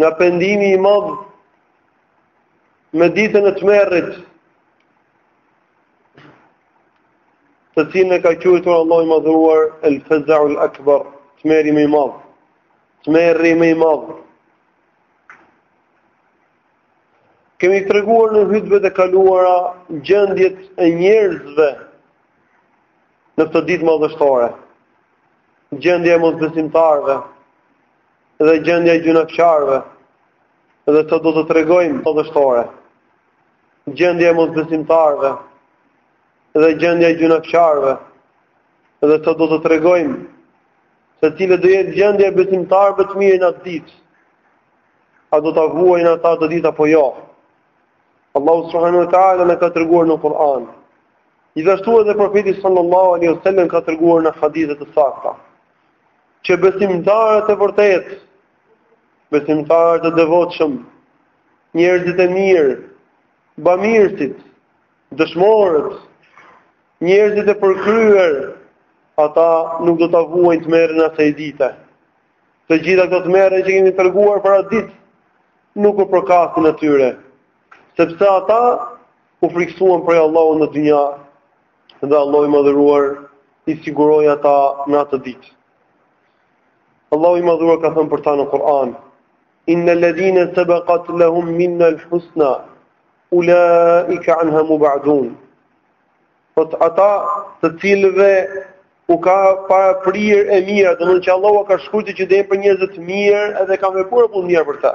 Nga pendimi i madh me ditën e tmerrit, të cilën e ka quajtur Allahu i Madhëruar El-Faza'ul Akbar, tmerri më i madh. Tmerri më i madh. Kemi treguar në hutbet e kaluara gjendjet e njerëzve në këtë ditë madhështore. Gjendja e mosbesimtarëve, dhe gjendja e gjunafqarëve, dhe sot do të tregojmë madhështore, gjendja e mosbesimtarëve, dhe gjendja e gjunafqarëve, dhe sot do të tregojmë se cila do jetë gjendja e besimtarëve të mirë në atë ditë, a do ta vuajnë ata atë ditë apo jo. Allahu subhanahu wa taala na ka treguar në Kur'an. Gjithashtu edhe profeti sallallahu alaihi wasallam ka treguar në hadithe të sakta. që besimtarët e vërtetë, besimtarët e devotshëm, njerëzit e mirë, bamirësit, dëshmorët, njerëzit e përkryer, ata nuk do ta vuajnë tmerrin e asaj dite. Të gjitha këto tmerra që kemi treguar për atë ditë nuk u përkasin atyre, sepse ata u friksuan prej Allahut në dynja. dhe Allahu i madhëruar i siguroi ata në atë ditë. Allahu i madhëruar ka thënë për ta në Kur'an, Inna ledhine sebekat lehum minna l'husna, ulaika anha mub'adun. Thotë ata të cilëve u ka paraprirë e mira, domethënë që Allahu u ka shkrujt që do jenë prej njerëzve të mirë edhe ka me purë punë të mirë për ta.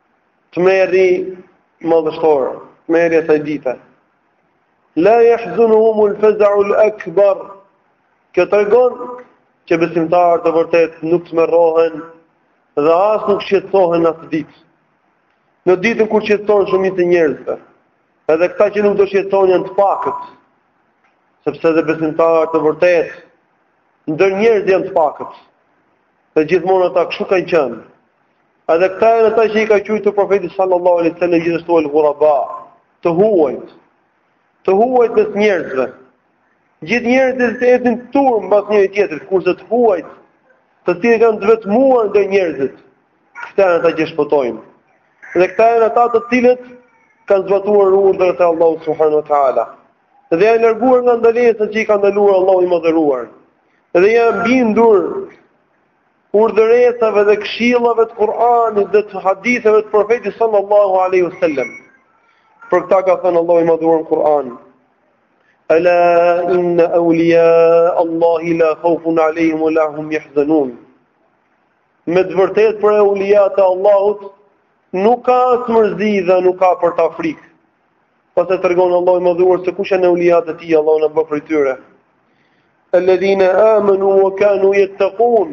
Tmerri madhështor, tmerri i asaj dite. La yahzunuhum al-faz'u al-akbar. Kjo tregon që besimtarët e vërtetë nuk tmerrohen dhe as nuk shqetësohen në atë ditë. Në ditën kur shqetësohen shumica e njerëzve, edhe këta që nuk do shqetësohen janë të pakët, sepse dhe besimtarët e vërtetë, ndër njerëz janë të pakët, dhe gjithmonë ata kështu kanë qënë, Edhe këta janë ata që i ka quajtur profeti sallallahu alaihi wasallam gjithashtu al ghuraba, të huajt. Të huajt mes njerëzve. Gjithë njerëzit ecin turmë mbas njëri tjetrit, kurse të huajt, të cilët janë të vetmuar nga njerëzit, këta janë ata që shpëtojnë. Dhe këta janë ata të cilët kanë zbatuar urdhrat e Allahut subhanuhu teala. Dhe janë larguar nga ndalesat që i ka ndaluar Allahu i madhëruar. Dhe janë bindur urdhëresave dhe këshillave të Kur'anit dhe të haditheve të Profetit sallallahu alaihi wasallam. Për këtë ka thënë Allahu i Madhuar në Kur'an: "Ala inna awliya Allahi la khawfun alaihim wa la hum yahzanun." Me të vërtetë për eulijat e Allahut nuk ka as mërzi dhe nuk ka për ta frikë. Pastaj tregon Allahu i Madhuar se kush janë eulijat e tij, Allahu na bëftë prej tyre. Alladhina amanu wa kanu yattaqun,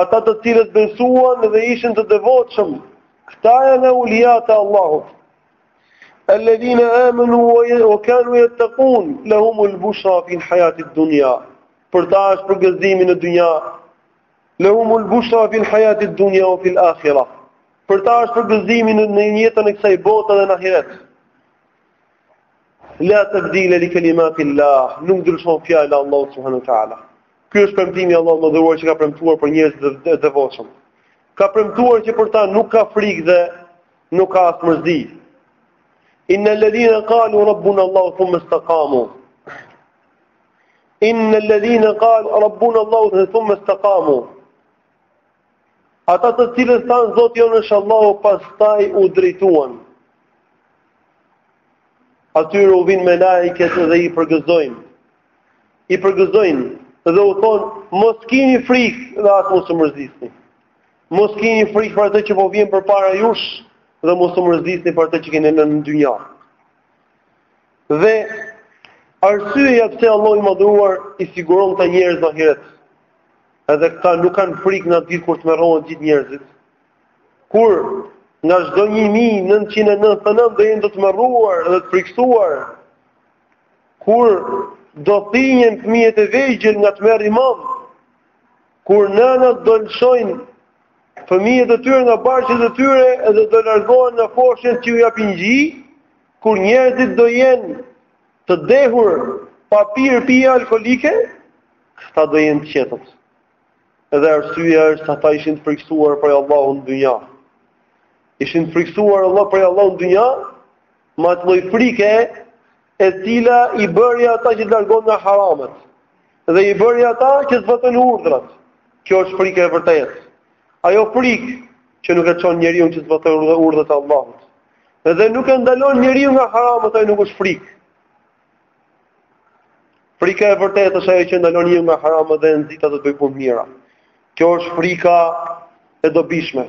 ata të cilët besuan dhe ishin të devotshëm, këta janë eulijat e Allahut. Alladhina amanu wa kanu yattaqun, lehumul bushra fil hayati dunya, për ta është përgëzimi në dunja, Lehumul bushra fil hayati dunya wa fil akhirah. Për ta është përgëzimi në, në jetën e kësaj bote dhe në ahiret. La tabdila li kalimati Allah, nuk ndryshon fjala e Allahut subhanahu wa taala. Ky është premtimi i Allahut Madhëruar që ka premtuar për njerëzit e devotshëm. Ka premtuar që për ta nuk ka frikë dhe nuk ka as mërzi. Inna alladhina qalu rabbuna Allah thumma istaqamu. Inna alladhina qalu rabbuna Allahu thumma istaqamu. Ata të cilët thanë Zoti jonë është Allahu, pastaj u drejtuan. Atyre u vinë melaiket dhe i përgëzojnë. I përgëzojnë dhe u thonë, mos kini frikë dhe as mos u mërzisni. Mos kini frikë për atë që po vjen përpara jush dhe mos u mërzisni për atë që keni lënë në dynja. Dhe arsyeja pse Allahu i Madhëruar i siguron këta njerëz në ahiret. Edhe këta nuk kanë frikë atë ditë kur tmerrohen gjithë njerëzit. Kur nga çdo 1999 do jenë të tmerruar dhe të frikësuar. Kur do thinjen fëmijët e vegjël nga tmerri i madh. Kur nënat do lëshojnë fëmijët e tyre nga barqet e tyre dhe do largohen nga foshnja që ju japin gji, kur njerëzit do jenë të dehur pa pirë pije alkoolike, këta do jenë të qetët. Edhe arsyeja është se ata ishin të frikësuar prej Allahut në dynja. Ishin të frikësuar Allah prej Allahut në dynja, me atë lloj frike e cila i bëri ata që të largohen nga haramet dhe i bëri ata që zbatojnë urdhrat. Kjo është frika e vërtetë. Ajo frikë që nuk e çon njeriun që zbatojë urdhrat e Allahut. Dhe nuk e ndalon njeriu nga haramat, ajo nuk është frikë. Frika e vërtetë është ajo që ndalon njeriu nga haramat dhe e nxit atë të bëjë punë të mira. Kjo është frika e dobishme.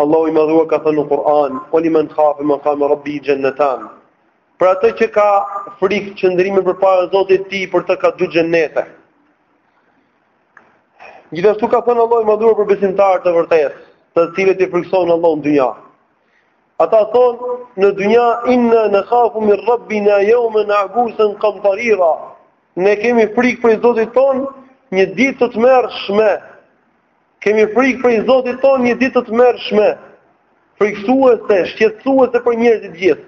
Allahu i madhuar ka thënë në Kur'an, "Wa liman khafa maqama rabbihi jannatan." Për atë që ka frikë qëndrimi përpara Zotit të tij, për të ka dy xhenete. Gjithashtu ka thënë Allahu i madhuar për besimtarët e vërtetë, të cilët i frikësohen Allahut në dynja. Ata thonë në dynja inna nakhafu min rabbina jeumen abusen kamtarira. Ne kemi frikë prej Zotit tonë një ditë të tmerrshme. Kemi frikë prej Zotit tonë një ditë të tmerrshme. Frikësuese, shqetësuese për njerëzit të gjithë.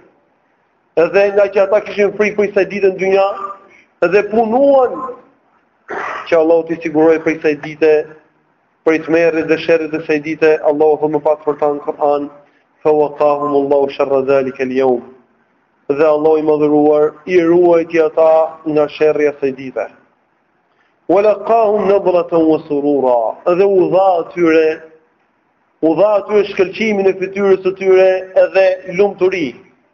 Dhe ngaqë ata kishin frikë prej asaj dite në dynja, edhe punuan që Allahu t'i sigurojë prej asaj dite prej tmerrit dhe sherrit të asaj dite, Allahu thotë më pas për ta në Kur'an, fa waqahum Allahu sharra zalika al-yawm. Dhe Allahu i madhëruar i ruajti ata nga sherri i asaj dite. Wa laqahum nadratan wa surura. Dhe u dha atyre u dha atyre shkëlqimin e fytyrës së tyre edhe lumturi.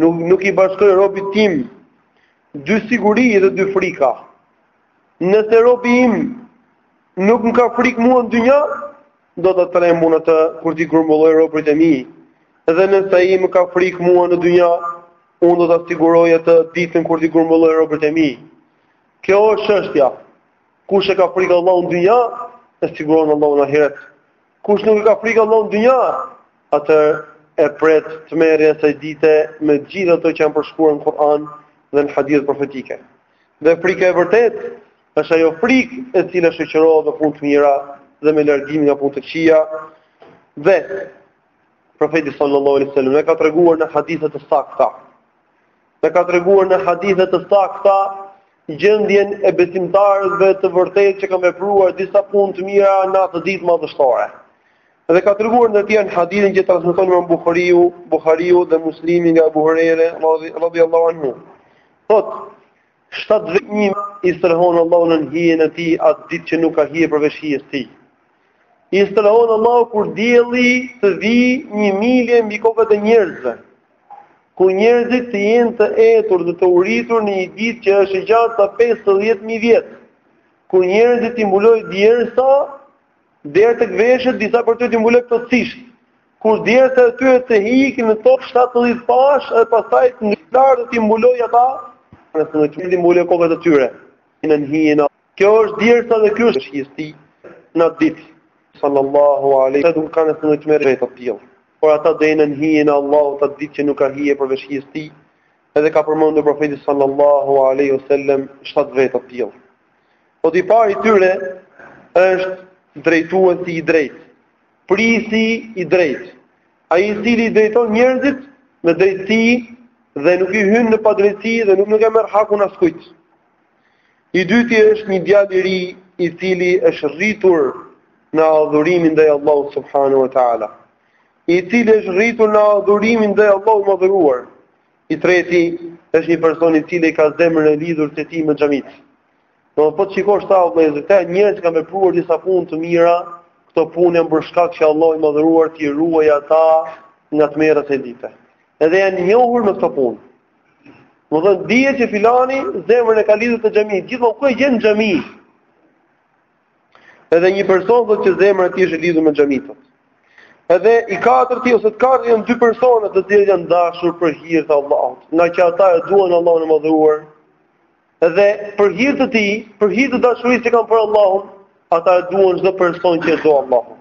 Nuk nuk i bashkoj robit tim dy siguri dhe dy frika. Nëse robi im nuk më ka frikë mua në dynja, do ta tremb unë atë kur t'i grumbulloj robërit e mi. Dhe nëse ai më ka frikë mua në dynja, unë do ta siguroj atë ditën kur t'i grumbulloj robërit e mi. Kjo është çështja. Kush e ka frikë Allahun në dynja, e siguron Allahu në ahiret. Kush nuk e ka frikë Allahun në dynja, atëherë e pret tmerri i asaj dite me të gjitha ato që janë përshkruar në Kur'an dhe në hadithet profetike. Dhe frika e vërtetë është ajo frikë e cila shoqërohet me punë të mira dhe me largimin nga punë të këqija. Dhe profeti sallallahu alaihi wasallam e ka treguar në hadithe të sakta E ka treguar në hadithe të sakta, gjendjen e besimtarëve të vërtetë që kanë vepruar disa punë të mira në atë ditë madhështore. Dhe ka treguar ndër të tjera në hadithin që transmeton Imam Bukhariu, Bukhariu dhe Muslimi nga Ebu Hurejre, radhiallahu anhu. Thotë, shtatë vetë i strehon Allahu nën hijen e tij atë ditë që nuk ka hije përveç hijes së tij. I strehon Allahu kur dielli të vijë një milje mbi kokat e njerëzve. kur njerëzit të jenë të etur dhe të uritur në një ditë që është e gjatë sa 50000 vjet, kur njerëzit t'i mbulojë djersa deri tek veshët, disa prej tyre t'i mbulojë plotësisht. Kur djersa e tyre të ikë në tokë 70 pash dhe pastaj të ndarë t'i mbulojë ata, pra t'i mbulojë kokat e tyre. Në hijen Kjo është djersa dhe kjo është shqisti në ditë. Sallallahu alaihi wasallam nuk kanë thënë të merr të tillë. Por ata do jenë në hijen e Allahut atë ditë që nuk ka hije përveç hijes tij. Edhe ka përmendur profeti sallallahu alaihi wasallam shtat vetë të tillë. Thot i pari i tyre është drejtuesi i drejtë. Prisi i drejtë. Ai i cili drejton njerëzit me drejtësi dhe nuk i hyn në padrejtësi dhe nuk nuk e merr hakun askujt. I dyti është një djalë i ri i cili është rritur në adhurimin ndaj Allahut subhanahu wa taala, i cili është rritur në adhurimin ndaj Allahut madhëruar. I treti është një person i cili ka zemrën e lidhur të tij me xhamitë. Do të thotë po të shikosh, a vëllezër, këta njerëz kanë vepruar disa punë të mira, këto punë janë bërë shkak që Allahu i madhëruar t'i ruajë ata nga tmerret e ditës. Edhe janë njohur me këto punë. Domethënë dihet që filani zemrën e ka lidhur te xhamia, gjithmonë ku e gjen, xhami. Edhe një person thot që zemra e tij është lidhur me xhamitë. Edhe i katërti ose të katër janë dy persona të cilët janë dashur për hir të Allahut, nga që ata e duan Allahun e madhëruar. Edhe për hir të tij, për hir të dashurisë që kanë për Allahun, ata e duan çdo person që e do Allahun.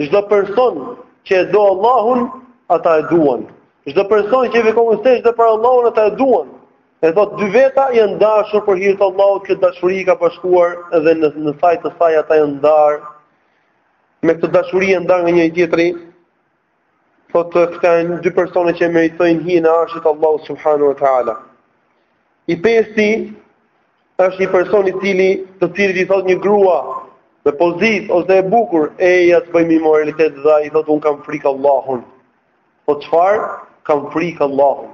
Çdo person që e do Allahun, ata e duan. Çdo person që vjen kohën se çdo për Allahun ata e duan. E thot dy veta janë dashur për hir të Allahut, kjo dashuri i ka bashkuar dhe në në saje të saj ata janë ndar. Me këtë dashuri janë ndar nga njëri tjetri. Thot këta janë dy persona që meritojnë hijen e arshit të Allahut subhanahu wa taala. I pesti është një person i cili, të cilit i thot një grua me pozitë ose e bukur, eja të bëjmë imoralitet dhe ai thot un kam frikë Allahun. Po çfarë? Kam frikë Allahun.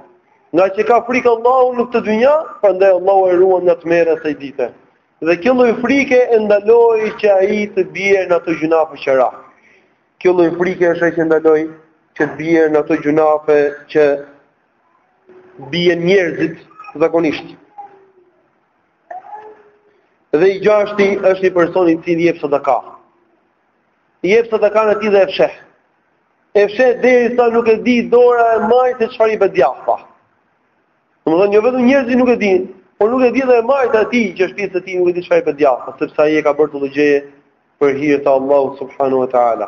Nga që ka frikë Allahun në këtë dynja, prandaj Allahu e ruan nga tmerri e kësaj dite. Dhe kjo lloj frike e ndaloi që ai të bjerë në ato gjynahe që ra. Kjo lloj frike është ajo që ndaloi që të bjerë në ato gjynahe që bien njerëzit zakonisht. Dhe i gjashti është një person i cili jep sadaka. Jep sadakanë e tij dhe e fsheh. E fsheh derisa nuk e di dora e majtë se çfarë jep e djathta. Domethënë jo vetëm njerëzit nuk e dinë, por nuk e di edhe e majta e tij që është pjesë e tij nuk e di çfarë jep e djathta, sepse ai e ka bërë këtë gjë për hir të Allahut subhanahu wa taala.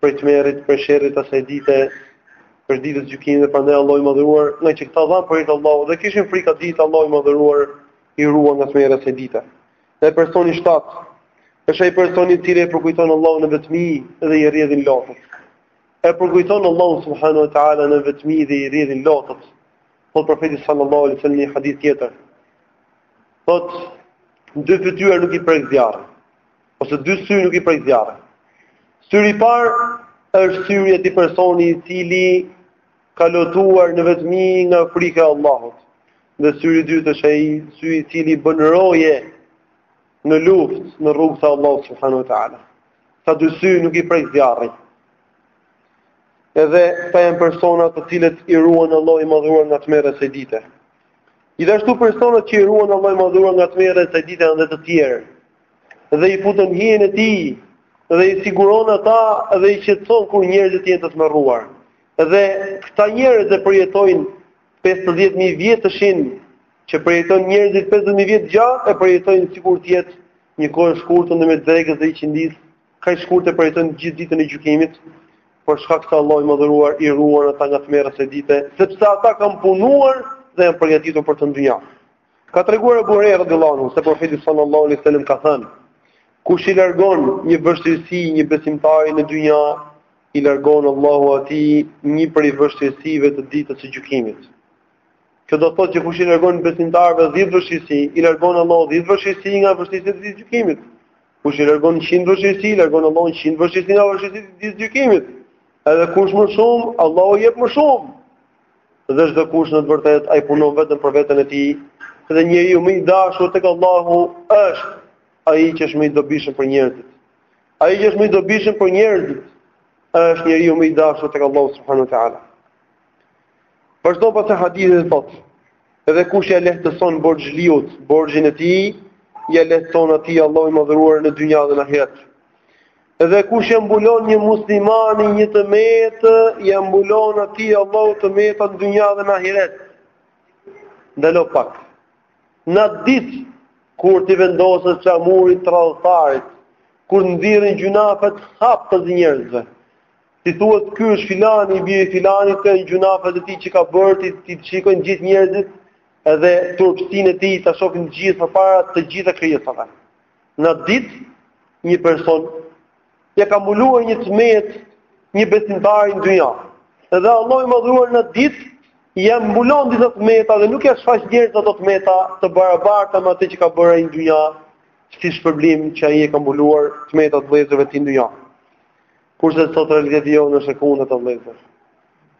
prej tmerrit, prej sherrit të asaj dite, prej ditës së gjykimit, prandaj Allahu i madhëruar, nga që këta dhanë për Allahun dhe kishin frikë atë ditë Allahu i madhëruar i ruan nga tmerri i asaj dite. Dhe personi i 7, është ai personi i cili e përkujton Allahun në vetmi dhe i rrjedhin lotët. E përkujton Allahun subhanahu wa taala në vetmi dhe i rrjedhin lotët. Po profeti sallallahu alaihi wasallam në hadith tjetër thotë: dy fytyra nuk i prek zjarri. ose dy sy nuk i prek zjarri. Syri i parë është syri i atij personi i cili ka lotuar në vetmi nga frika e Allahut. Dhe syri i dytë është ai sy i cili bën roje në luftë në rrugën e Allahut subhanahu wa taala. Këta dy sy nuk i prek zjarri. Edhe këta janë persona të cilët i ruan Allahu i madhëruar nga tmerret e asaj dite. Gjithashtu personat që i ruan Allahu i madhëruar nga tmerret e asaj dite janë edhe të tjerë. dhe i fut në hijen e tij dhe i siguron ata dhe i qetëson kur njerëzit janë të tmerruar. Dhe këta njerëz e përjetojnë 50000 vjetëshin që përjetojnë njerëzit 50000 vjet gjatë e përjetojnë sikur të jetë një kohë e shkurtër në mes drekës dhe iqindisë, kaq shkurt e përjetojnë gjithë ditën e gjykimit, për shkak se Allahu i madhëruar i ruan ata nga tmerret e asaj dite, sepse ata kanë punuar dhe janë përgatitur për të në dynja. Ka treguar Abu Huraira radhiyallahu anhu se profeti sallallahu alaihi wasallam ka thënë: Kush i largon një vështirësi një besimtari në dynja, i largon Allahu atij një prej vështirësive të ditës së gjykimit. Kjo do të thotë që kush i largon besimtarëve 10 vështirësi, i largon Allahu 10 vështirësi nga vështirësitë e ditës së gjykimit. Kush i largon 100 vështirësi, i largon Allahu 100 vështirësi nga vështirësitë e ditës së gjykimit. Edhe kush më shumë, Allahu jep më shumë. Dhe çdokush në të vërtetë ai punon vetëm për veten e tij, dhe njeriu më i dashur tek Allahu është ai që është më i dobishëm për njerëzit. Ai që është më i dobishëm për njerëzit është njeriu më i dashur tek Allahu subhanahu wa taala. Vazhdon pastaj hadithi dhe thotë, edhe kush ia lehtëson borxhliut borxhin e tij, ia lehtëson atij Allahu i madhëruar në dynja dhe në ahiret. Dhe kush ia mbulon një muslimani një të metë, ia mbulon atij Allahu të metat në dynja dhe në ahiret. Ndalo pak. Në atë ditë, kur t'i vendoset flamuri tradhtarit, kur nxirren gjynafet haptazi njerëzve, t'i thuhet ky është filani, i biri i filanit, këto janë gjynafet e tij që ka bërë, t'i shikojnë gjithë njerëzit, edhe turpësinë e tij ta shofin të gjithë përpara të gjitha krijesave. Në atë ditë një person ja ka mbuluar një të metë një besimtar në dynja. Dhe Allahu i madhëruar në atë ditë ja mbulon disa të meta dhe nuk ja shfaq njerëzve ato të meta të barabarta me atë që ka bërë ai në dynja, si shpërblim që ai e ka mbuluar të metat e vëllezërve të tij në dynja. Kurse sot realiteti jonë është e kundërta vëllezër.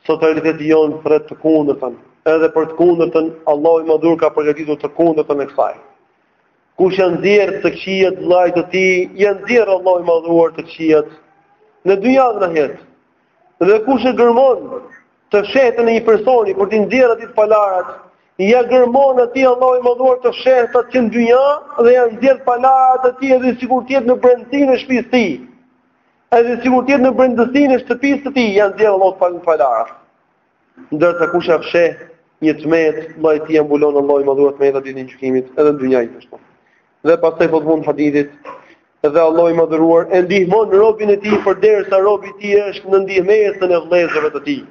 Sot realiteti jonë flet të kundërtën. Edhe për të kundërtën Allahu i madhëruar ka përgatitur të kundërtën e kësaj. Kush ja nxjerr të këqijat vëllait të tij, ja nxjerr Allahu i madhëruar të këqijat, në dynja dhe në ahiret. Dhe kush e gërmon të fshehtën e një personi, për t'i nxjerrë atij të palarat, ja gërmon atij Allahu i madhëruar të fshehtat që në dynja, dhe ja nxjerr të palarat e tij edhe sikur të jetë në brendësinë e shpisë tij. Edhe sikur të jetë në brendësinë e shtëpisë të tij, ja nxjerr Allahu të palarat. Ndërsa kush ia fsheh një të metë vëllait të tij, ja mbulon Allahu i madhëruar të metat ditën e gjykimit, edhe në dynja kështu. Dhe pastaj po thotë në fund të hadithit, dhe Allahu i madhëruar e ndihmon robin e tij përderisa robi i tij është në ndihmesën e vëllezërve të tij.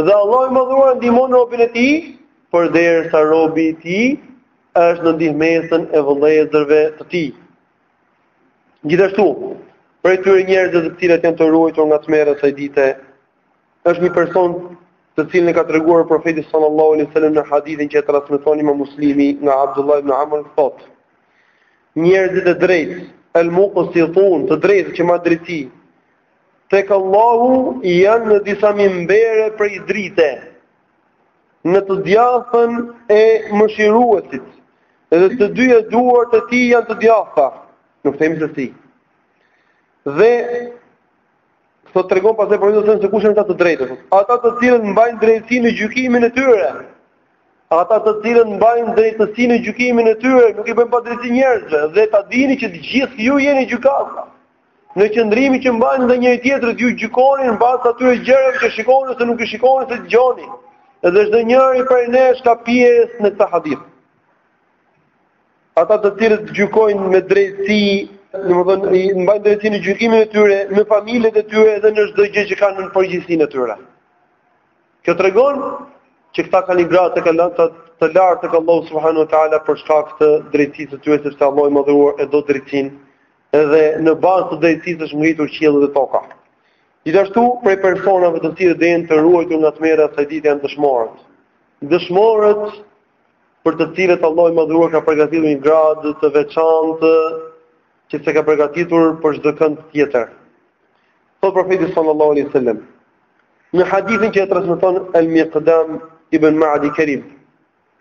Dhe Allahu i madhëruar e ndihmon robin e tij përderisa robi i tij është në ndihmesën e vëllezërve të tij. Gjithashtu, prej atyre njerëzve të cilët janë të ruajtur nga tmerrat e ditës Është një person të cilin e ka treguar profeti sallallahu alaihi wasallam në hadithin që e transmeton Imam Muslimi nga Abdullah ibn Amr thotë: Njerëzit e drejtë, el-muksitun, të drejtë që mbajnë drejtësi, tek Allahu janë në disa mimbere prej drite, në të djathën e mëshiruesit, edhe të dyja duart e tij janë të djatha, nuk themi se si. Dhe Këto tregon pastaj profeti se kush janë këta të drejtë. Ata të cilët mbajnë drejtësi në gjykimin e tyre. Ata të cilët mbajnë drejtësi në gjykimin e tyre. Nuk i bëjnë padrejtësi njerëzve. Dhe ta dini që të gjithë ju jeni gjykatësa. Në qëndrimin që mbani ndaj njëri-tjetrit ju gjykoni në bazë atyre gjërave që shikoni ose nuk i shikoni ose dëgjoni. Edhe çdo njëri prej nesh ka pjesë në këtë hadith. Ata të cilët gjykojnë me drejtësi, domethënë mbajnë drejtësi në gjykimin e tyre me familjet e tyre dhe në çdo gjë që kanë në përgjegjësinë e tyre. Kjo tregon që këta kanë një gradë të lartë tek Allahu subhanahu wa taala për shkak të drejtësisë së tyre sepse Allahu i madhëruar e do drejtësinë edhe në bazë të drejtësisë është ngritur qielli dhe toka. Gjithashtu prej personave të cilët do jenë të ruajtur nga tmerrat e asaj dite janë dëshmorët. Dëshmorët për të cilët Allahu i madhëruar ka përgatitur një gradë të veçantë që s'e ka përgatitur për çdo kënd tjetër. Thotë profeti sallallahu alaihi wasallam në hadithin që e transmeton Al-Miqdam ibn Ma'di Karib,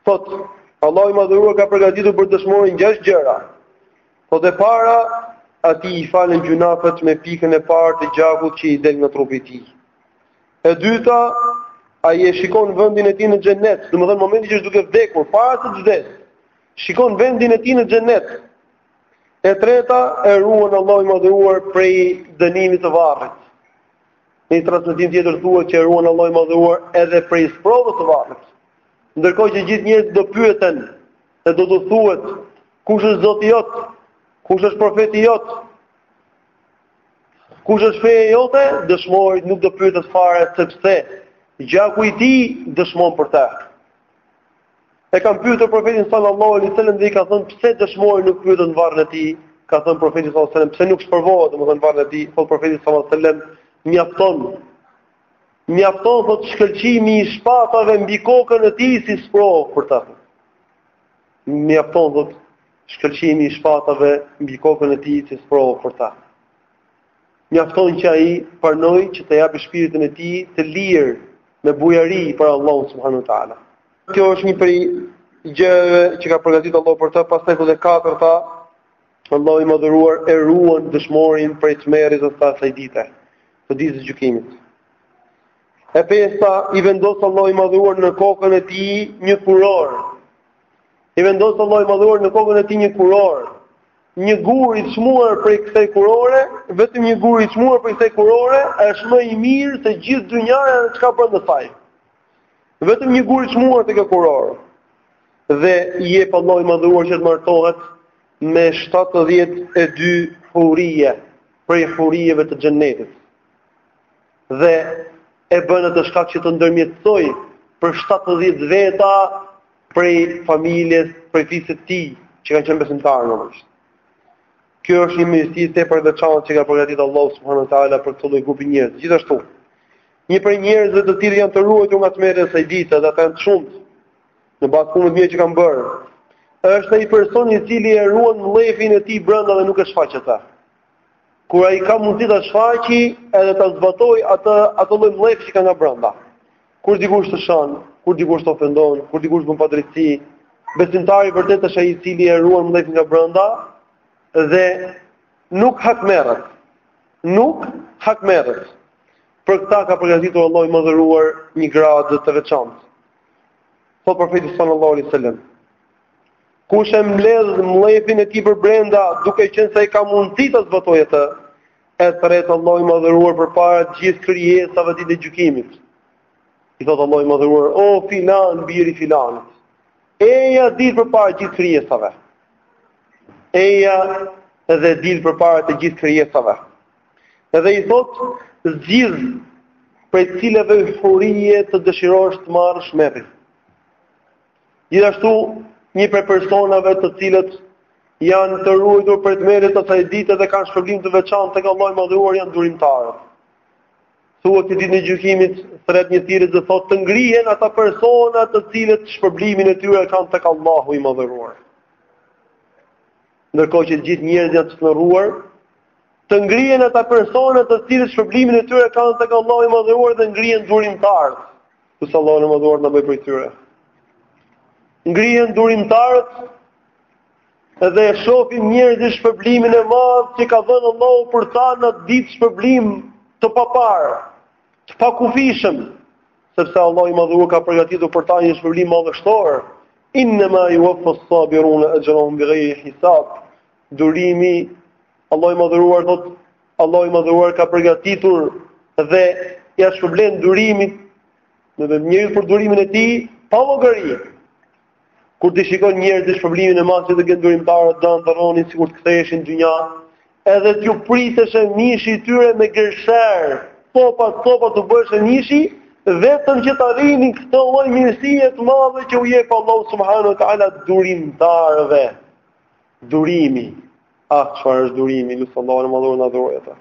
thotë Allahu i madhëruar ka përgatitur për dëshmorin gjashtë gjëra. Thotë e para atij i falen gjynahet me pikën e parë të gjakut që i del nga trupi i tij. E dyta, ai e shikon vendin e tij në xhenet, domethënë momenti që është duke vdekur, para se të vdes. Shikon vendin e tij në xhenet. E treta, e ruan Allahu i madhëruar prej dënimit të varrit. Në një transmetim tjetër thuhet që e ruan Allahu i madhëruar edhe prej sprovës të varrit. Ndërkohë që gjithë njerëzit do pyeten dhe do t'u thuhet kush është Zoti jot, kush është profeti jot, Kush është feja jote? Dëshmori nuk do pyetet fare sepse gjaku i tij dëshmon për të. E kanë pyetur profetin sallallahu alaihi wasallam dhe i kanë thënë pse dëshmori nuk pyetet në varrin e tij? Kanë thënë profetit sallallahu alaihi wasallam pse nuk sprovohet domethënë në varrin e tij? Tha profeti sallallahu alaihi wasallam mjafton mjafton thot shkëlqimi i shpatave mbi kokën e tij si sprovë për ta. Mjafton thot shkëlqimi i shpatave mbi kokën e tij si sprovë për ta. Mjafton që ai pranoi që ta japë shpirtin e tij të lirë me bujari për Allahun subhanuhu teala. Kjo është një prej gjërave që ka përgatitur Allahu për ta, pastaj thotë e katërta Allahu i madhëruar e ruan dëshmorin prej tmerrit të asaj dite, të ditës së gjykimit. E pesta i vendos Allahu i madhëruar në kokën e tij një kurorë I vendos Allahu i madhëruar në kokën e tij një kurorë, një gur i çmuar prej kësaj kurore, vetëm një gur i çmuar prej kësaj kurore është më i mirë se gjithë dynjaja dhe çka brenda saj. Vetëm një gur i çmuar te kjo kurorë. Dhe i jep Allahu i madhëruar që të martohet me 72 hurie prej hurieve të xhennetit. dhe e bën atë shkak që të ndërmjetësoj për 70 veta prej familjes, prej fisit të tij që kanë qenë besimtarë normalisht. Kjo është një mirësi tepër e veçantë që ka përgatitur Allahu subhanahu wa taala për këtë lloj grupi njerëzish. Gjithashtu, një prej njerëzve të cilët janë të ruajtur nga tmerri i asaj dite dhe këta janë të shumtë në bazë të punëve të mira që kanë bërë, është ai person i cili e ruan mllefin e tij brenda dhe nuk e shfaq atë. kur ai ka mundësi ta shfaqi edhe ta zbatoj atë atë lloj mllef që ka nga brenda. Kur dikush të shan, kur dikush të ofendon, kur dikush bën padrejtësi, besimtari i vërtetë është ai i cili e ruan mllefin nga brenda dhe nuk hakmerret. Nuk hakmerret. Për këtë ka përgatitur Allahu i madhëruar një gradë të veçantë. Thot profeti sallallahu alaihi wasallam Kush e mbledh mllefin e tij për brenda, duke qenë se ai ka mundësi ta zbatojë atë, e thret Allahu i madhëruar përpara të gjithë krijesave ditën e gjykimit. I thot Allahu i madhëruar, o filan biri i filanit. Eja dil përpara gjithë krijesave. Eja dhe dil përpara të gjithë krijesave. Edhe i thot, zgjidh prej cilave hurie të dëshirosh të marrësh merri. Gjithashtu, një prej personave të cilët janë të ruajtur prej tmerreve të asaj dite dhe kanë shpërblim të veçantë tek Allahu i Madhëruar janë durimtarët. Thuhet se ditën e gjykimit thret një thirrës dhe thotë të ngrihen ata persona të cilët shpërblimin e tyre kanë tek Allahu i Madhëruar. Ndërkohë që gjithë njerëzit janë të shndërruar, të ngrihen ata persona të cilët shpërblimin e tyre kanë tek Allahu i Madhëruar dhe ngrihen durimtarët. Lus Allahun e madhëruar të na bëjë prej tyre. Ngrihen durimtarët dhe e shofin njerëzit shpërblimin e madh që ka dhënë Allahu për ta n'atë ditë shpërblim të paparë, të pakufishëm, sepse Allahu i madhëruar ka përgatitur për ta një shpërblim madhështor, innema juveffes-sabirune exhrehum bi gajri hisab, durimi, Allahu i madhëruar, Allahu i Madhëruar ka përgatitur dhe ia shpërblen durimin, çdo njeriu për durimin e tij pa llogari. Kur ta shikojnë njerëzit shpërblimin e madh që do gjejnë durimtarët, do ëndërronin sikur të ktheheshin në dynja, edhe t'iu priteshe mishi i tyre me gërshar, copa copa t'u bëheshe mishi, vetëm që ta arrinin këtë lloj mirësie të madhe që u jep Allahu subhanahu wa taala durimtarëve. Durimi Ah, çfarë është durimi, lus Allahun e madhëruar të na dhurojë atë.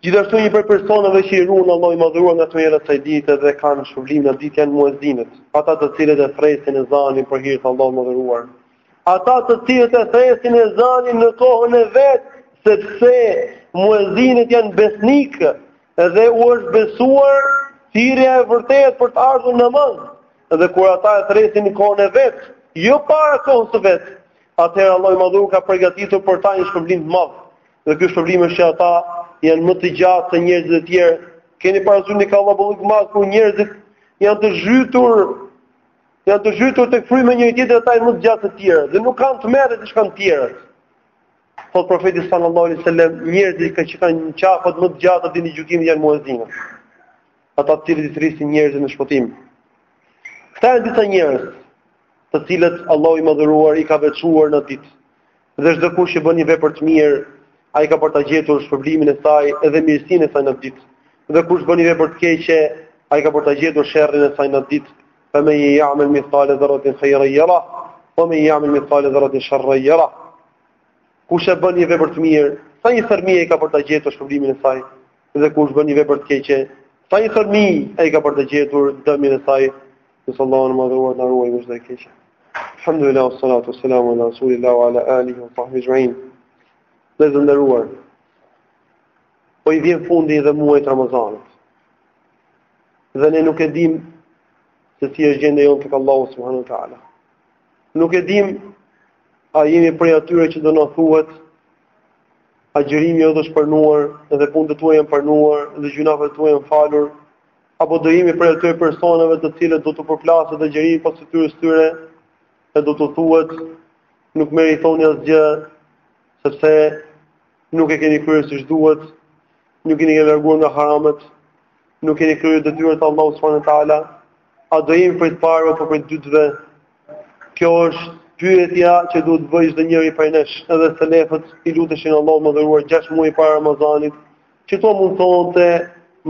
Gjithashtu një prej personave që i ruan Allahu i madhëruar nga tmerret e asaj dite dhe kanë shpërblim n'atë ditë janë muezinët, ata të cilët e thresin ezanin për hir të Allahut të madhëruar. Ata të cilët e thresin ezanin në kohën e vet, sepse muezinët janë besnikë dhe u është besuar thirrja e vërtetë për të ardhur në namaz. Dhe kur ata e thresin në kohën e vet, jo para kohës së vet, atëherë Allahu i Madhëruar ka përgatitur për ta një shpërblim të madh. Dhe ky shpërblim është që ata janë më të gjatë se njerëzit e tjerë. Keni parasysh kallaballëk të madh ku njerëzit janë të zhytur janë të zhytur tek fryma njëri tjetrit ata janë më të gjatë se të tjerët dhe nuk kanë tmerret që kanë të tjerët. Thotë profeti sallallahu alaihi wasallam njerëzit që kanë qafat më të gjata ditën e gjykimit janë muezinët. Ata të cilët i thrisin njerëzit në shpëtim. Këta janë disa njerëz të cilët Allahu i Madhëruar i ka veçuar n'at ditë. Dhe çdo kush që bën një vepër të mirë, ai ka për ta gjetur shpërblimin e saj dhe mirësinë e saj n'at ditë. Dhe kush bën një vepër të keqe, ai ka për ta gjetur sherrin e saj n'at ditë. Fa men ya'mal mithqala dharratin khayran yara, wa men ya'mal mithqala dharratin sharran yara. Kush e bën një vepër të mirë, sa një thërrime ai ka për ta gjetur shpërblimin e saj, dhe kush bën një vepër të keqe, sa një thërrime ai ka për ta gjetur dëmin e saj. Lusim Allahun e madhëruar të na ruajë nga çdo e keqe. Alhamdulillah, salatu, salamu, ala rasulillah, ala alihi, ala sahbihi exhmain. Vëllezër të nderuar, po i vjen fundi edhe muajit Ramazanit. Dhe ne nuk e dim se si është gjendja jonë tek Allahu subhanahu ta'ala. Nuk e dim a jemi prej atyre që do na thuhet, agjërimi juaj është pranuar, edhe punët e tua janë pranuar, edhe gjynahet e tua janë falur, apo do jemi prej atyre personave të cilët do t'u përplaset agjërimi pas fytyrës së tyre, e do t'u thuhet, nuk meritoni asgjë, sepse nuk e keni kryer siç duhet, nuk jeni larguar nga haramet, nuk keni kryer detyrat e Allahut, s.a. A do jemi prej të parëve, apo prej të dytëve, Kjo është pyetja që duhet të bëjë çdonjëri prej nesh, edhe selefët i luteshin Allahut të madhëruar 6 muaj para Ramazanit, që t'ua mundësonte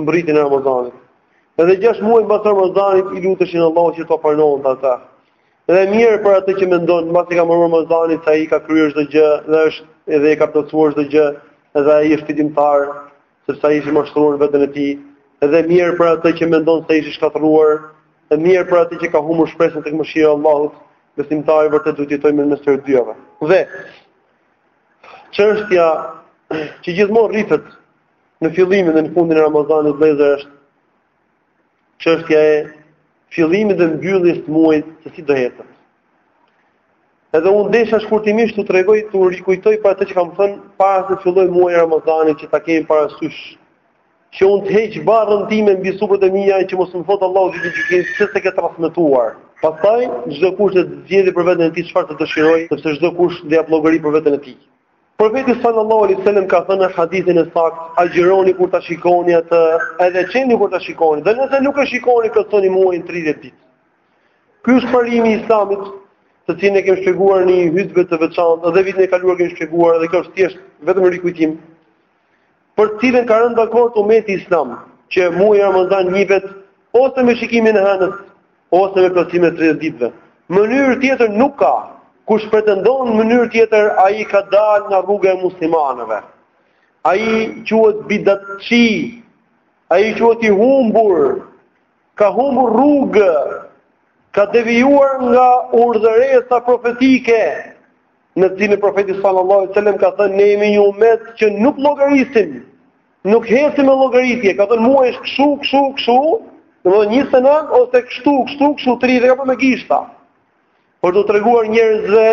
mbërritjen e Ramazanit. Edhe 6 muaj mbas Ramazanit i luteshin Allahut që t'ua pranonte atë. Dhe mjerë për atë që mendon, mbasi ka mbaruar Ramazani se ai i ka kryer çdo gjë dhe është edhe e ka plotësuar çdo gjë, edhe ai është fitimtar, sepse ai është i mashtruar në veten e tij, dhe mjerë për atë që mendon se është i shkatërruar, dhe mjerë për atë që ka humbur shpresën tek mëshira e Allahut, besimtari i vërtetë duhet të jetojë mes të dyjave. Dhe çështja që gjithmonë rrihet në fillimin dhe në fundin e Ramazanit vëllezër është Çështja e fillimit dhe mbylljes së muajit se si do bëhet. Edhe unë desha shkurtimisht t'ju tregoj, t'ju rikujtoj për atë që kam thënë para se të fillojë muaji i Ramazanit që ta kemi parasysh. Që unë të heq barrën time mbi supet e mia që mos më thotë Allahu ditën e gjykimit pse s'e ke transmetuar. Pastaj çdo kush le të zgjedhë për veten e tij çfarë të dëshirojë, sepse çdo kush do japë llogari për veten e tij. Profeti sallallahu alaihi wasallam ka thënë në hadithin e saktë, agjironi kur ta shikoni atë, edhe çelni kur ta shikoni. Dhe nëse nuk e shikoni plotësoni muajin 30 ditë. Ky është parimi i Islamit, të cilin e kemi shpjeguar në një hutbë të veçantë, edhe vitin e kaluar kemi shpjeguar dhe kjo është thjesht vetëm rikujtim. Për të cilën ka rënë dakord umeti islam, që muaji Ramazan njihet ose me shikimin e hënës, ose me plotësimin e tridhjetë ditëve. Mënyrë tjetër nuk ka. Kush pretendon mënyrë tjetër, ai ka dalë nga rruga e muslimanëve. Ai quhet bidatçi. Ai quhet i humbur. Ka humbur rrugë. Ka devijuar nga urdhëresa profetike. Në cilin profeti sallallahu alajhi wasallam ka thënë ne jemi një umet që nuk llogarisim Nuk hecim me llogaritje, ka thënë muaji është kshu, kshu, kshu, domethënë 29 ose kështu, kështu, kështu 30 ka bërë me gishta. Për t'u treguar njerëzve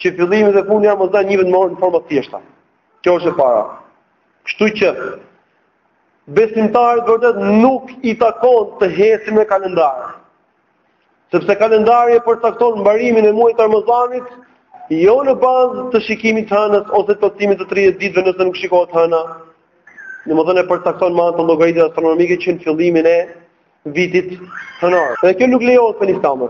që fillimi dhe fundi i Ramazanit njihet vetëm në forma të thjeshta. Kjo është e para. Kështu që besimtarit vërtet nuk i takon të hecim me kalendar. Sepse kalendari e përcakton mbarimin e muajit të Ramazanit jo në bazë të shikimit të hënës ose të plotësimit të 30 ditëve nëse nuk shikohet hëna. Domethënë e përcakton me anë të llogaritjes astronomike që në fillimin e vitit hënor. Dhe kjo nuk lejohet në Islam.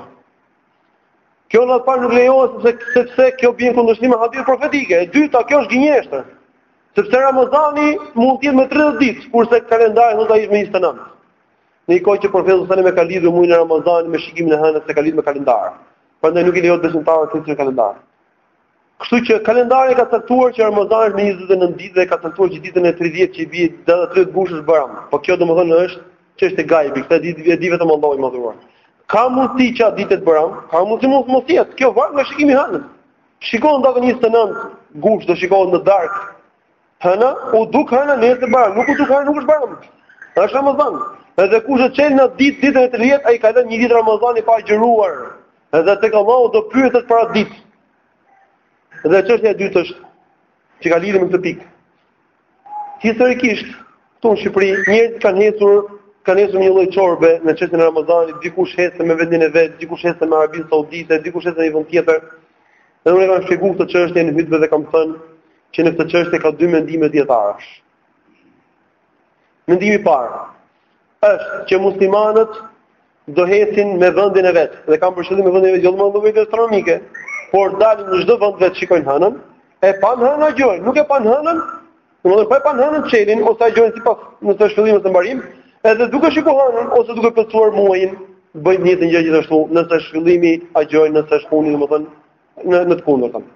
Kjo në radhë të parë nuk lejohet sepse sepse kjo bie në kundërshtim me hadithet profetike. E dyta, kjo është gënjeshtër. Sepse Ramazani mund të jetë me 30 ditë, kurse kalendari thotë ai me 29. Në një kohë që profeti sallallahu alajhi wasallam e ka lidhur muajin e Ramazanit me shikimin e hënës s'e ka lidhur me kalendar. Prandaj nuk i lejohet besimtarëve të shikojnë kalendar. Kështu që kalendari ka caktuar që Ramazani është me 29 ditë dhe ka caktuar që ditën e 30 që i bie data 30 gusht është Bajram. Po kjo domethënë është çështje gajbi, këtë ditë e di vetëm Allahu i madhëruar. Ka mundësi që atë ditë të jetë Bajram, ka mundësi të mos jetë. Kjo varet nga shikimi i hënës. Shikon datën 29 gusht do shikohet në darkë Hëna u duk hëna nesër Bajram, nuk u duk hëna nuk është Bajram. Është Ramazan. Edhe kush e çel në ditë ditën e 30, ai ka lënë një ditë Ramazani pa agjëruar. Edhe tek Allahu do pyetet për atë ditë. Dhe çështja e dytë është që ka lidhje me këtë pikë. Historikisht, këtu në Shqipëri, njerëzit kanë hecur, kanë hecur një lloj çorbe në çështjen e Ramazanit, dikush hecën me vendin e vet, dikush hecën me Arabinë Saudite, dikush hecën me një vend tjetër. Dhe unë kam shpjeguar këtë çështje në hutbë dhe kam thënë që në këtë çështje ka dy mendime dietarësh. Mendimi i parë është që muslimanët do ecin me vendin e vet dhe kanë përshëllim me vendin e vet gjithmonë jo me llogaritje astronomike, por dalin në çdo vend vetë shikojnë hënën, e panë hënën agjërojnë, nuk e panë hënën, domethënë po e panë hënën çelin ose agjërojnë sipas nëse është fillim apo mbarim, edhe duke shikuar hënën ose duke plotësuar muajin, bëjnë një të njëjtë gjithashtu, nëse është fillimi agjërojnë nëse shkoni domethënë në në të kundërtën.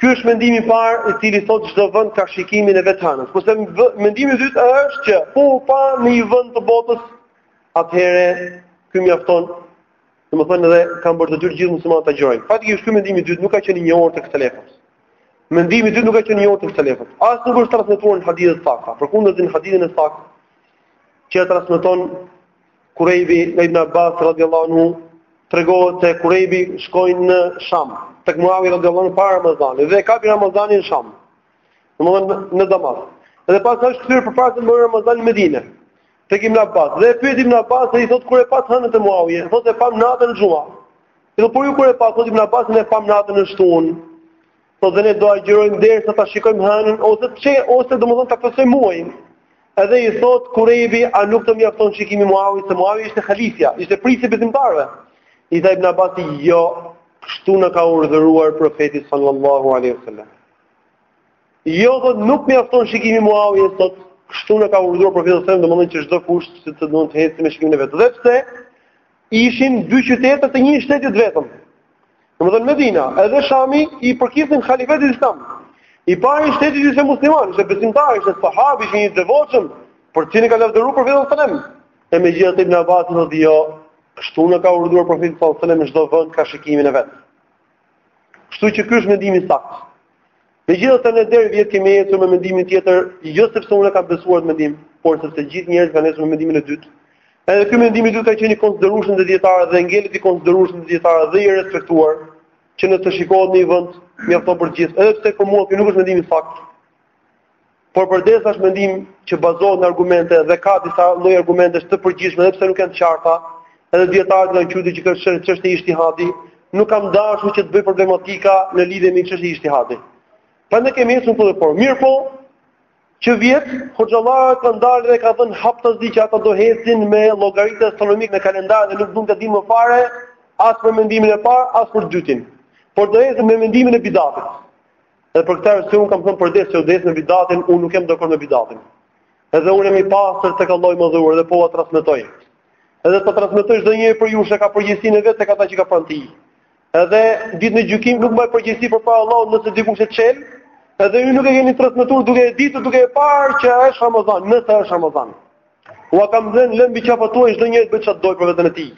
Ky është mendimi i parë i cili thotë çdo vend ka shikimin e vet të hënës. Kurse mendimi i dytë është që po u pa në një vend të botës, atëherë ky mjafton. Domethënë edhe kanë bërë detyrë gjithë muslimanët të agjërojnë. Faktikisht ky mendimi i dytë nuk ka qenë i njohur tek selefët. Mendimi i dytë nuk ka qenë i njohur tek selefët. As nuk është transmetuar në hadithe të sakta. Përkundrazi në hadithin e saktë që e transmeton Kurejbi nga Ibn Abbas radiallahu anhu tregohet se Kurejbi shkoi në Sham, tek Muavi radiallahu anhu para Ramazanit dhe e kapi Ramazanin në Sham. Domthonë në Damask. Dhe pastaj është kthyer përpara se të mbarojë Ramazani në Medinë. Tek Ibn Abbas dhe e pyet Ibn Abbasi e i thotë kur e patë hënën te Muavi, thotë e pam natën e xhuma. Edhe po ju kur e patë thotë Ibn Abbas ne e pam natën e shtunë. Po dhe ne do agjërojmë deri sa ta shikojmë hënën ose të çe ose domethënë ta plotësojmë muajin. Edhe i thot Kurejbi, a nuk të mjafton shikimi i Muawis, se Muawi ishte halifja, ishte prijësi i besimtarëve. I tha Ibn Abbas, jo, kështu na ka urdhëruar profeti sallallahu alaihi wasallam. Jo, dhe nuk mjafton shikimi i Muawis, thot, kështu na ka urdhëruar profeti sallallahu alaihi wasallam, domethënë që çdo kush që të duhet të ecë me shikimin e vet. Edhe pse ishin dy qytete të një shteti të vetëm. Domethënë Medina, edhe Shami i përkisnin halifatit islam. I pari i shtetit ishte musliman, ishte besimtar, ishte sahabi, ishte i devotshëm, për të cilin ka lavdëruar profeti sallallahu alajhi wasallam. E megjithatë Ibn Abbasi thotë jo, kështu na ka urdhëruar profeti sallallahu alajhi wasallam çdo vend ka shikimin e vet. Kështu që ky është mendimi i saktë. Megjithatë ne deri vjet kemi ecur me mendimin tjetër, jo sepse unë kam besuar atë mendim, por sepse gjithë njerëzit kanë ecur me mendimin e dytë. Edhe ky mendim i dytë ka qenë i konsiderueshëm te dietarët dhe ngelet i konsiderueshëm te dietarët dhe i respektuar që nëse shikohet në një vend mjafton për gjithë, edhe pse për mua ky nuk është mendimi i saktë. Por përderisa është mendim që bazohet në argumente dhe ka disa lloj argumentesh të përgjithshme edhe pse nuk janë të qarta, edhe dietarët kanë thënë që kjo është çështje ixhtihadi, nuk kam dashur që të bëj problematika në lidhje me një çështje ixhtihadi. Prandaj kemi ecur kështu por mirëpo që vjet hoxhallarët kanë dalë dhe kanë thënë haptazi që ata do ecin me llogaritë astronomike në kalendar dhe nuk duan të dinë më fare, as për mendimin e parë as për të dytin. Por do ecin me mendimin e bidatit. Edhe për këtë arsye un kam thënë përderisa u ec me bidatin, un nuk jam dakord me bidatin. Edhe un jam i pastër tek Allahu i madhëruar dhe po ua transmetoj. Edhe po transmetoj çdo njëri prej jush e ka përgjegjësinë e vet tek ata që ka pranë ti. Edhe ditën e gjykimit nuk mbaj përgjegjësi përpara Allahut nëse dikush e çel, edhe ju nuk e keni transmetuar duke e ditur, duke e parë që është Ramazan, nëse është Ramazan. Ua kam dhënë le mbi shpatulla tuaja çdo njeri të bëjë çfarë të dojë për veten e tij.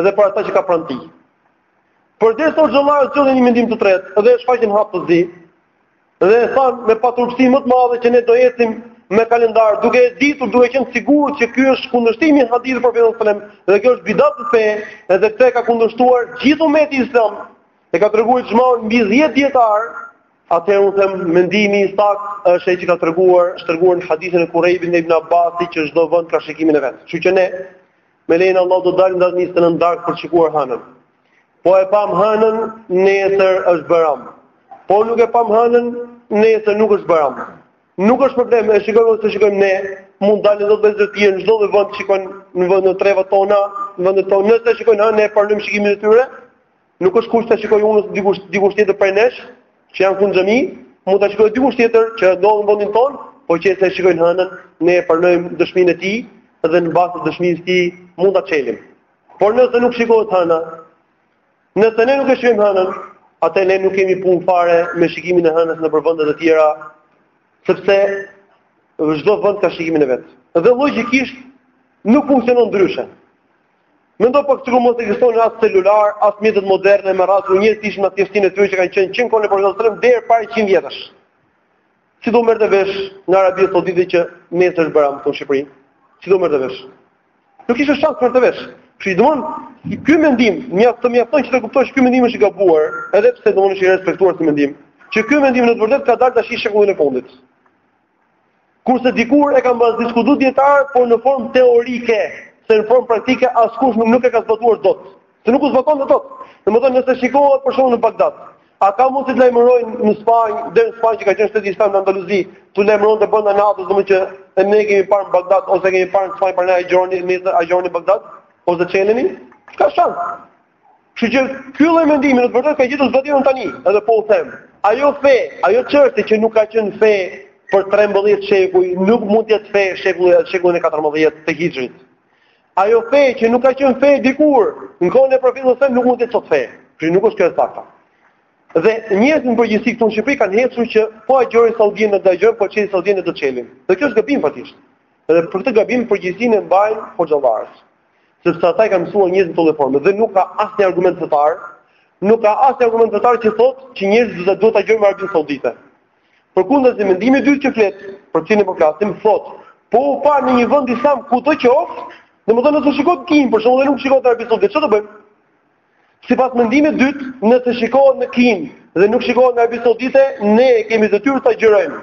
Edhe për ata që ka pranë tij. Përderisa hoxhallarët zgjodhën një mendim të tretë dhe e shfaqin haptazi. Dhe thonë me paturpësi më të madhe që ne do ecim me kalendar, duke e ditur, duke qenë sigurt që ky është kundërshtim i hadithit të Profetit sallallahu alajhi wasallam, dhe kjo është bidat në fe, edhe këtë e ka kundërshtuar gjithë ummeti islam. E ka treguar ixhmanë mbi 10 dijetarë, atëherë ju them mendimi i saktë është ai që ka treguar, është treguar në hadithin e Kurejbit dhe ibn Abbasit që çdo vend ka shikimin e vet. Kështu që ne Me lejen e Allahut do dalim datën njëzet e nëntë në darkë për të shikuar hanën. Po e pamë hanën, nesër është bajram. Po nuk e pamë hanën, nesër nuk është bajram. Nuk është problem, e shikojmë s'e shikojmë ne, mund të dalin dhe vëllezër të tjerë në çdo vend që shikojnë në vend në trevat tona, në vendet tona, nëse shikojnë hanën e pranojmë shikimin e tyre, Nuk është kusht ta shikoj unë ose dikush dikush tjetër prej nesh që janë këtu në xhami, mund ta shikojë dikush tjetër çdo në vendin tonë, po qe se e shikojnë hënën, ne e pranojmë dëshminë e tij dhe në bazë të dëshmisë së tij mund ta çelim. Por nëse nuk shikohet hëna, nëse ne nuk e shikojmë hënën, atëherë ne nuk kemi punë fare me shikimin e hënës nëpër vende të tjera, sepse çdo vend ka shikimin e vet. Dhe logjikisht nuk funksionon ndryshe. Mendo pak sikur mos ekzistonin as celular, as mjetet moderne me radhë, njerëzit ishin në thjeshtësinë e tyre që kanë qenë që në kohën e profetit sallallahu deri para 100 vjetësh. Si do merrte vesh nga Arabia Saudite që nesër është bajram në Shqipëri? Si do merrte vesh? Nuk kishte shans për të marrë vesh. Kështu domethënë, ky mendim, mja të mjafton që të kuptosh ky mendim është i gabuar, edhe pse domethënë është i respektuar si mendim. Që ky mendim në të vërtetë ka dalë tashi shekullin e fundit. Kurse dikur e kanë pas diskutuar dijetarët, por në formë teorike, se në formë praktike askush nuk nuk e ka zbatuar dot. Se nuk u zbatonte dot. Domethënë nëse shikohet për shembull në Bagdad, a ka mundësi t'i lajmërojnë në Spanjë, deri në Spanjë që ka qenë shteti islam në Andaluzi, t'u lajmëronte brenda natës, domethënë që ne kemi parë në Bagdad ose kemi parë në Spanjë prandaj agjëroni, agjëroni në Bagdad ose çeleni? S'ka shans. Kështu që ky lloj mendimi në të vërtetë ka gjetur zbatim tani, edhe po ju them. Ajo fe, ajo çështje që nuk ka qenë fe për 13 shekuj, nuk mund të jetë fe në shekulli shekullin e 14 të Hixhrit. Ajo fe që nuk ka qenë fe dikur, në kohën e profetit sallallahu nuk mund të jetë sot fe. Kjo është e sakta. Dhe njerëzit në përgjithësi këtu në Shqipëri kanë ecur që po agjëroi Saudia ne do agjërojmë, po çeli Saudia ne do çelim. Dhe kjo është gabim faktikisht. Dhe për këtë gabim përgjegjësinë e mbajnë hoxhallarët. sepse ata i kanë mësuar njerëzit në këtë lloj forme dhe nuk ka asnjë argument fetar, nuk ka asnjë argument fetar që thotë që njerëzit do ta duhet të agjërojnë me Arabinë Saudite. Përkundazi mendimi i dytë që flet, për cilin po flasim, thotë, po u pa në një vend islam kudo qoftë, domethënë nëse shikohet në Kinë, për shembull, nuk shikohet në Arabinë Saudite, çfarë do bëjmë? Sipas mendimit të dytë, nëse shikohet në Kinë dhe nuk shikohet në Arabinë Saudite, ne kemi detyrë të agjërojmë.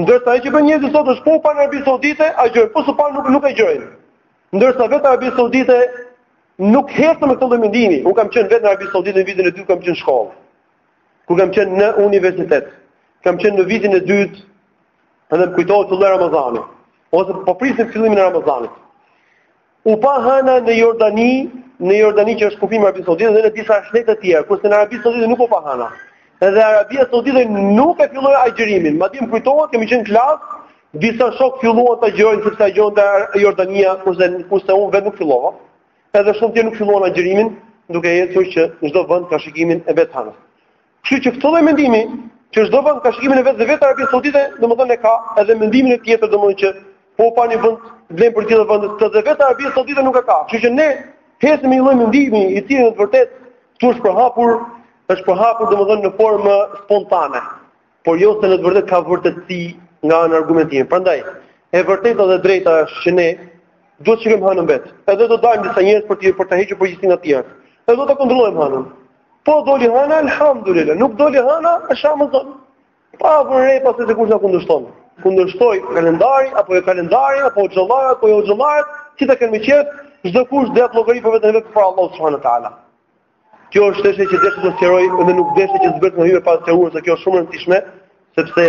Ndërsa ajo që bën njerëzit sot është po u pa në Arabinë Saudite, agjërojmë, po s'u pa nuk nuk agjërojmë. Ndërsa vetë Arabia Saudite nuk hecën me këtë lloj mendimi. Unë kam qenë vetë në Arabinë Saudite në vitin e dytë, kam qenë në shkollë. Kur kam qenë në universitet, kam qenë në vitin e dytë, edhe më kujtohet filloi Ramazani, ose po prisim fillimin e Ramazanit. U pa hana në Jordani, në Jordani që është kufi me Arabinë Saudite dhe në disa shtete të tjera, kurse në Arabinë Saudite nuk u pa hana. Edhe Arabia Saudite nuk e filloi agjërimin. Madje më kujtohet kemi qenë në klasë, disa shokë filluan të agjërojnë sepse agjëronte Jordania, kurse kurse unë vetë nuk fillova. Edhe shumë të tjerë nuk filluan agjërimin, duke ecur që çdo vend ka shikimin e vet të hanës. Kështu që këtë lloj mendimi që çdo vend ka shikimin e vet dhe vetë Arabia Saudite, domethënë e ka edhe mendimin tjetër domethënë që po e pa një vend vlen për gjithë vendet, edhe vetë Arabia Saudite nuk e ka. Kështu që ne hecim me një lloj mendimi i cili në të vërtetë këtu është përhapur, është përhapur domethënë në formë spontane, por jo se në të vërtetë ka vërtetësi nga anë argumentimi. Prandaj, e vërteta dhe e drejta është që ne duhet të shikojmë hanën vetë. Edhe do të dalim disa njerëz për të për të hequr përgjegjësinë nga të tjerët. Edhe do të kontrollojmë hanën. Po doli hana, alhamdulillah. Nuk doli hana, është Ramazan. Pa vënë re pastaj se kush na kundërshton. Kundërshtoi kalendari apo jo kalendari apo hoxhallarë apo jo hoxhallarë, si ta kenë qejf, çdokush do japë llogari për veten e vet para Allahut subhanahu wa taala. Kjo është çështje që desha të sqaroj dhe nuk desha që të zbres më hyrë pa sqaruar, se kjo është shumë e rëndësishme. sepse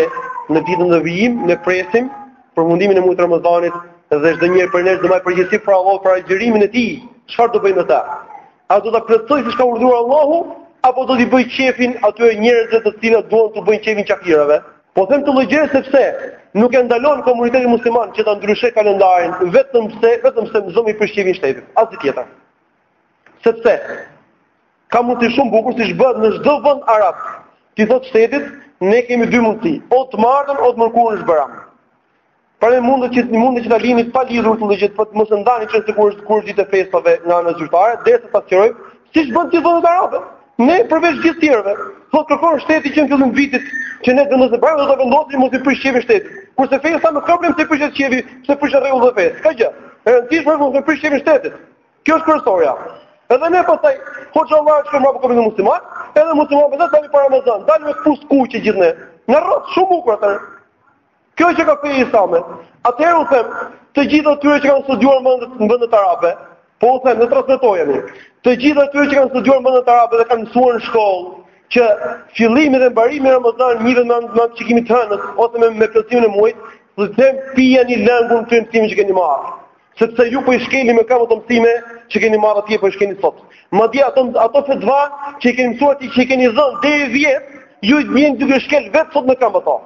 në ditët në vijim ne presim përfundimin e muajit të Ramazanit dhe çdo njeri prej nesh do marrë përgjegjësi para Allahut për agjërimin e tij. Çfarë do bëjë me të? A do ta plotësojë siç ka urdhëruar Allahu apo do t'i bëjë qefin atyre njerëzve të cilët duan të bëjnë qefin qafirave? Po them këtë lloj gjëje sepse nuk e ndalon komunitetin musliman që ta ndryshojë kalendarin vetëm se vetëm se s'don t'i prishë qefin shtetit, asgjë tjetër. Sepse Ka mundësi shumë bukur siç bëhet në çdo vend arab. T'i thotë shtetit, ne kemi dy mundësi, o të martën o të mërkurën është Bajram. Pra ne mundet që mundet që ta lini pa lidhur këtë lloj gjëje, po mos e ndani çështjen kur kur ditë festave nga ana zyrtare, derisa ta sqarojmë, siç bëhet te vendet arabe. Ne përveç gjithë të tjerëve, po kërkon shteti që në fillim vitit që ne vendos e bërë do të vendosim mos i prish qefin shtetit. Kurse fesë nuk ka problem t'i prishet qefi, se prish rregullat e fesë. S'ka gjë. E rëndësishme është mos i prish qefin shtetit. Kjo është kryesorja. Edhe ne pastaj, hoxhallarë që kërma për këpërinë muslimat, edhe muslimat për dhe dali për Ramazan, dali me këpucë të kuqe gjithë ne. Në rrëtë shumë bukur atëherë. Kjo që ka feja islame. Atëherë u them, të gjithë atyre që kanë studiuar në vendet arabe, po u them, në transmetim jemi, të gjithë atyre që kanë studiuar në vendet arabe dhe kanë mësuar në shkollë, që fillimi dhe mbarimi i Ramazanit njihet me anë të shikimit të hënës ose me me plotësimin e muajit, do t'u them pijani lëngun të mësimit që keni marrë. Sepse ju po i shkelni me kamb ato mësime që keni marrë atje po i shkelni sot. Madje ato ato fetva që keni mësuar ti që keni dhënë deri vjet, ju jeni duke shkel vetë sot me këmbë ato.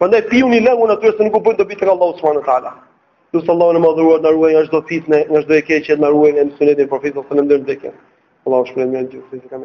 Prandaj piuni lëngun aty se nuk u bën dobi tek Allahu subhanahu wa taala. Lus Allahun e madhëruar të na ruajë nga çdo fitne, nga çdo e keqe, na ruajë në sunetin e profetit sallallahu alaihi wa sallam deri në vdekje. Allahu shpëton me gjithë fizikën.